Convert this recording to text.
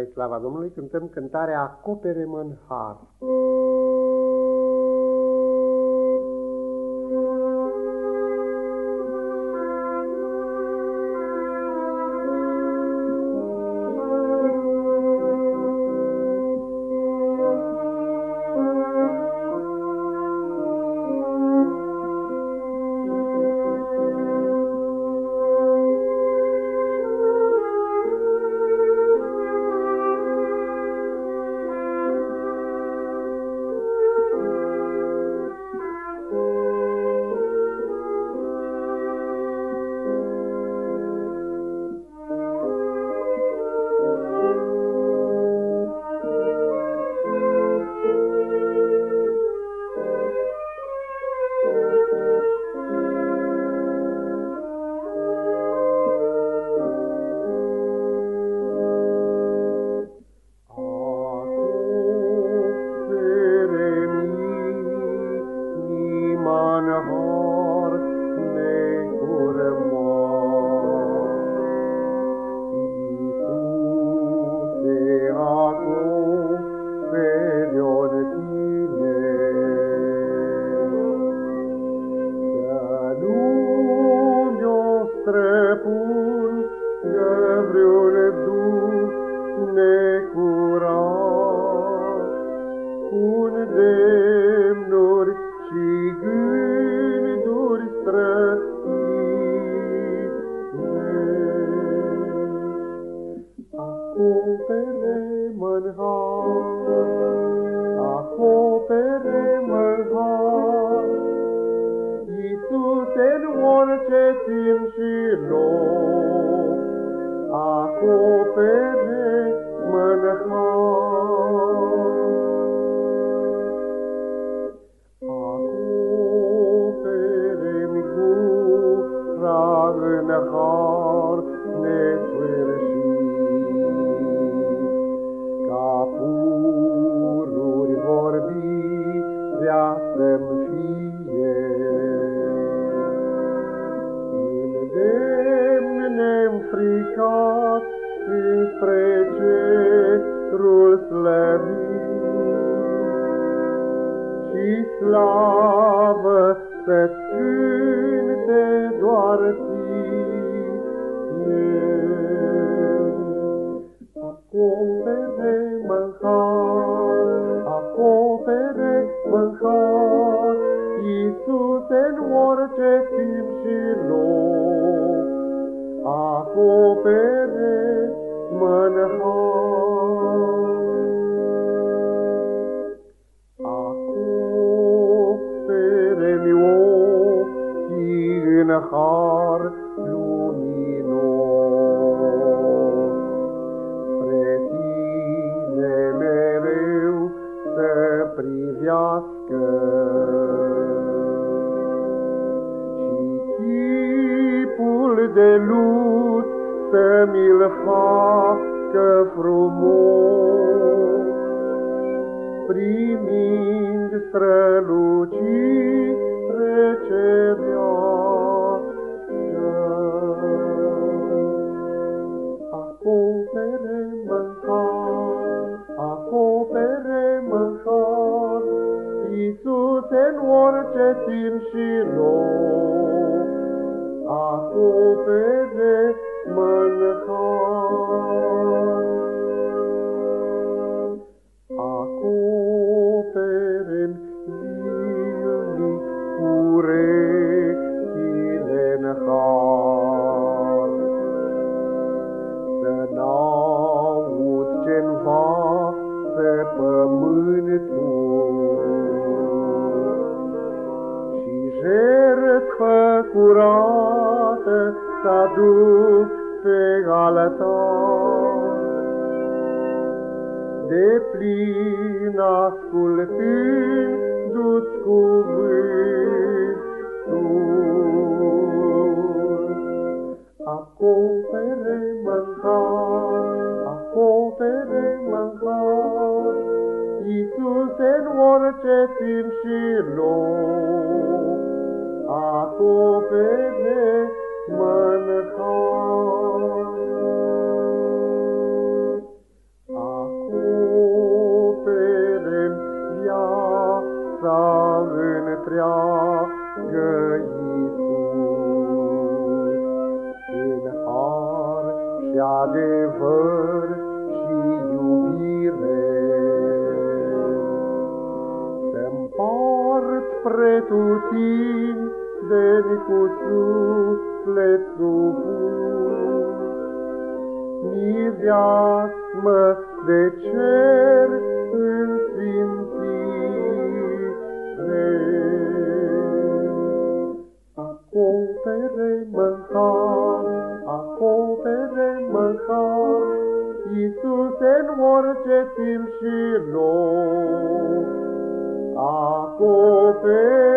Spre slava Domnului cântăm cântarea Acopere-mă în har. Un demnuri și gânduri străine. Acopere-mă-n har, acopere-mă-n har, Iisuse, în orice timp și loc, acopere-mă-n har. în har nesfârșit. Ca pururi vorbirea să-mi fie. Îndemn neînfricat spre cerul slăvit. Și slavă să-ți cânte doar Acopere-mă har, acopere-mă har, Iisuse, în orice timp și loc, acopere-mă har luminos, Spre tine mereu să privească. Și chipul de lut să mi-l facă frumos, primind strălucire orice timp și loc, acopere-mă har. Jertfă curată să aduc pe altar de plin ascultându-ți cuvântul. Acopere-mă acopere-mă Iisuse, în orice timp și loc, acopere mănăcar. Acopere viața întreagă, Iisus, în har și adevăr și iubire. Să-mi part pretutini pretindeni cu suflet supus. Mireasmă de cer în sfințire. Acopere-mă har, acopere-mă har, Iisuse în orice timp și loc. Acopere-mă